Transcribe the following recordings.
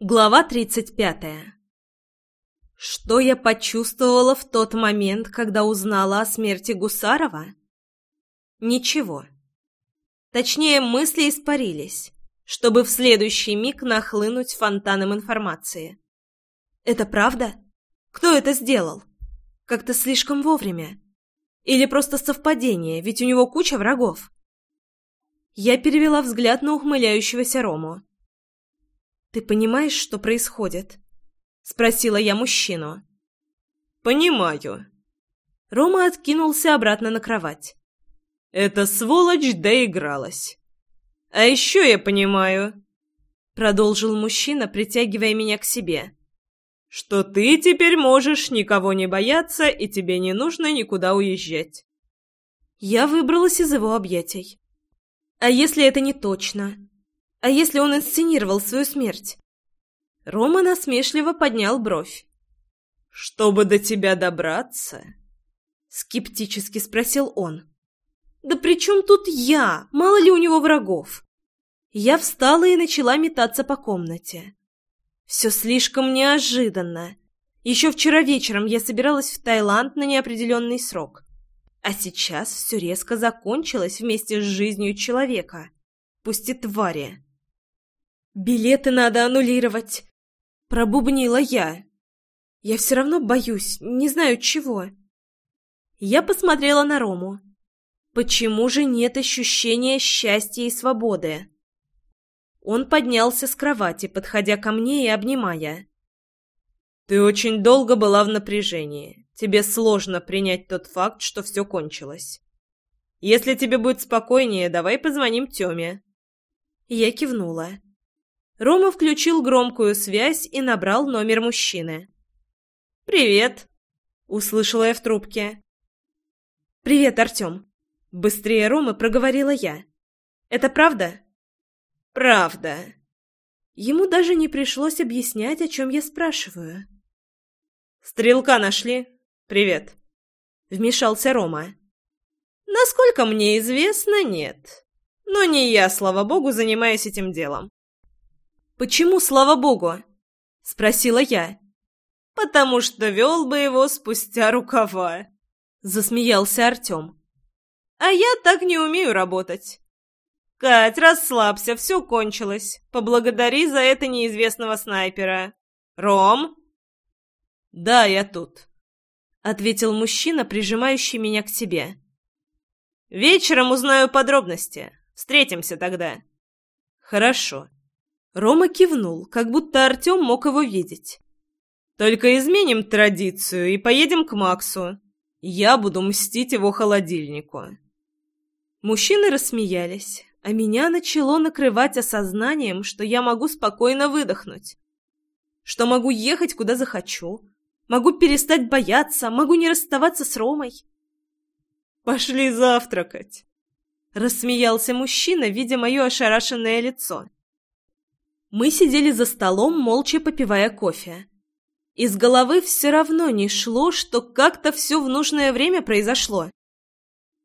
Глава тридцать пятая. Что я почувствовала в тот момент, когда узнала о смерти Гусарова? Ничего. Точнее, мысли испарились, чтобы в следующий миг нахлынуть фонтаном информации. Это правда? Кто это сделал? Как-то слишком вовремя. Или просто совпадение, ведь у него куча врагов. Я перевела взгляд на ухмыляющегося Рому. «Ты понимаешь, что происходит?» — спросила я мужчину. «Понимаю». Рома откинулся обратно на кровать. «Эта сволочь доигралась. А еще я понимаю...» Продолжил мужчина, притягивая меня к себе. «Что ты теперь можешь никого не бояться, и тебе не нужно никуда уезжать». Я выбралась из его объятий. «А если это не точно?» А если он инсценировал свою смерть? Рома насмешливо поднял бровь. «Чтобы до тебя добраться?» Скептически спросил он. «Да при чем тут я? Мало ли у него врагов?» Я встала и начала метаться по комнате. Все слишком неожиданно. Еще вчера вечером я собиралась в Таиланд на неопределенный срок. А сейчас все резко закончилось вместе с жизнью человека. Пусть и твари. «Билеты надо аннулировать!» Пробубнила я. «Я все равно боюсь, не знаю чего». Я посмотрела на Рому. «Почему же нет ощущения счастья и свободы?» Он поднялся с кровати, подходя ко мне и обнимая. «Ты очень долго была в напряжении. Тебе сложно принять тот факт, что все кончилось. Если тебе будет спокойнее, давай позвоним Тёме». Я кивнула. Рома включил громкую связь и набрал номер мужчины. «Привет!» — услышала я в трубке. «Привет, Артем!» — быстрее Ромы проговорила я. «Это правда?» «Правда!» Ему даже не пришлось объяснять, о чем я спрашиваю. «Стрелка нашли? Привет!» — вмешался Рома. «Насколько мне известно, нет. Но не я, слава богу, занимаюсь этим делом. «Почему, слава богу?» — спросила я. «Потому что вел бы его спустя рукава», — засмеялся Артем. «А я так не умею работать». «Кать, расслабься, все кончилось. Поблагодари за это неизвестного снайпера. Ром?» «Да, я тут», — ответил мужчина, прижимающий меня к себе. «Вечером узнаю подробности. Встретимся тогда». «Хорошо», Рома кивнул, как будто Артем мог его видеть. «Только изменим традицию и поедем к Максу. Я буду мстить его холодильнику». Мужчины рассмеялись, а меня начало накрывать осознанием, что я могу спокойно выдохнуть. Что могу ехать, куда захочу. Могу перестать бояться, могу не расставаться с Ромой. «Пошли завтракать!» Рассмеялся мужчина, видя мое ошарашенное лицо. Мы сидели за столом, молча попивая кофе. Из головы все равно не шло, что как-то все в нужное время произошло.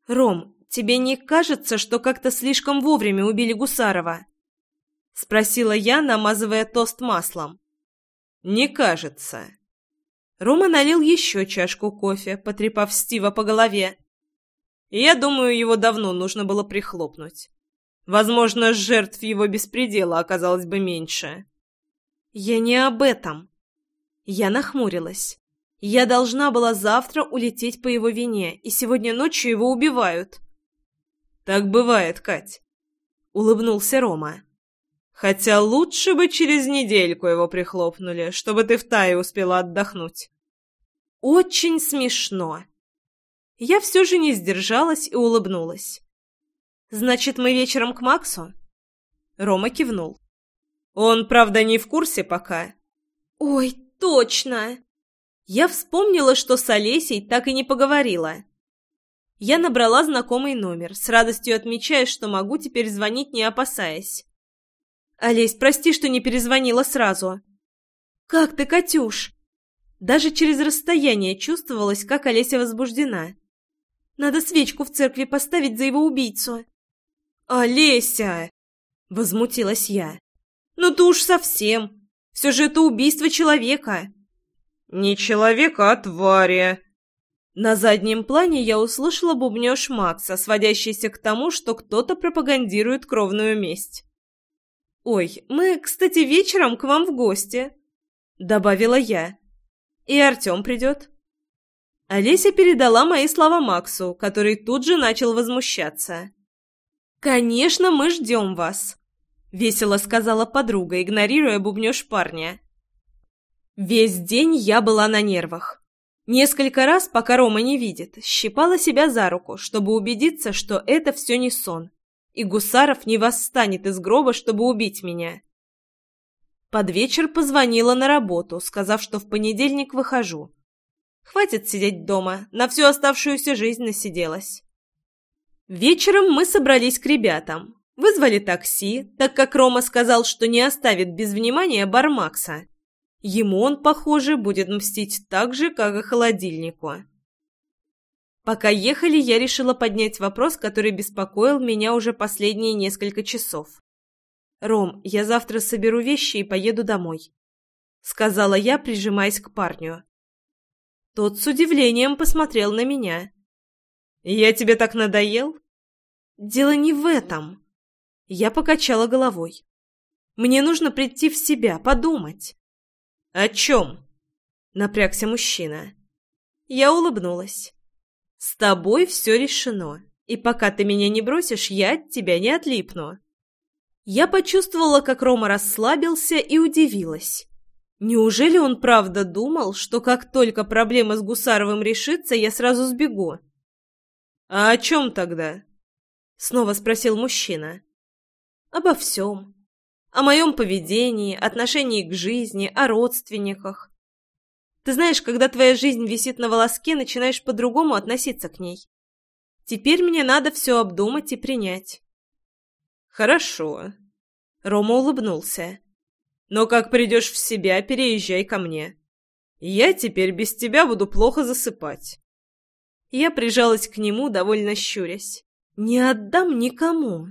«Ром, тебе не кажется, что как-то слишком вовремя убили Гусарова?» — спросила я, намазывая тост маслом. «Не кажется». Рома налил еще чашку кофе, потрепав Стива по голове. «Я думаю, его давно нужно было прихлопнуть. Возможно, жертв его беспредела оказалось бы меньше. Я не об этом. Я нахмурилась. Я должна была завтра улететь по его вине, и сегодня ночью его убивают. Так бывает, Кать. Улыбнулся Рома. Хотя лучше бы через недельку его прихлопнули, чтобы ты в Тае успела отдохнуть. Очень смешно. Я все же не сдержалась и улыбнулась. «Значит, мы вечером к Максу?» Рома кивнул. «Он, правда, не в курсе пока». «Ой, точно!» Я вспомнила, что с Олесей так и не поговорила. Я набрала знакомый номер, с радостью отмечая, что могу теперь звонить, не опасаясь. «Олесь, прости, что не перезвонила сразу». «Как ты, Катюш?» Даже через расстояние чувствовалось, как Олеся возбуждена. «Надо свечку в церкви поставить за его убийцу». «Олеся!» — возмутилась я. «Ну ты уж совсем! Все же это убийство человека. Не человека, а твари. На заднем плане я услышала бубнёж Макса, сводящийся к тому, что кто-то пропагандирует кровную месть. «Ой, мы, кстати, вечером к вам в гости», — добавила я. «И Артём придёт». Олеся передала мои слова Максу, который тут же начал возмущаться. «Конечно, мы ждем вас», — весело сказала подруга, игнорируя бубнёж парня. Весь день я была на нервах. Несколько раз, пока Рома не видит, щипала себя за руку, чтобы убедиться, что это все не сон и Гусаров не восстанет из гроба, чтобы убить меня. Под вечер позвонила на работу, сказав, что в понедельник выхожу. Хватит сидеть дома, на всю оставшуюся жизнь насиделась. Вечером мы собрались к ребятам. Вызвали такси, так как Рома сказал, что не оставит без внимания бар Макса. Ему он, похоже, будет мстить так же, как и холодильнику. Пока ехали, я решила поднять вопрос, который беспокоил меня уже последние несколько часов. «Ром, я завтра соберу вещи и поеду домой», — сказала я, прижимаясь к парню. Тот с удивлением посмотрел на меня. «Я тебе так надоел?» «Дело не в этом». Я покачала головой. «Мне нужно прийти в себя, подумать». «О чем?» — напрягся мужчина. Я улыбнулась. «С тобой все решено, и пока ты меня не бросишь, я от тебя не отлипну». Я почувствовала, как Рома расслабился и удивилась. Неужели он правда думал, что как только проблема с Гусаровым решится, я сразу сбегу? «А о чем тогда?» — снова спросил мужчина. «Обо всем. О моем поведении, отношении к жизни, о родственниках. Ты знаешь, когда твоя жизнь висит на волоске, начинаешь по-другому относиться к ней. Теперь мне надо все обдумать и принять. Хорошо. Рома улыбнулся. Но как придешь в себя, переезжай ко мне. Я теперь без тебя буду плохо засыпать. Я прижалась к нему, довольно щурясь. «Не отдам никому!»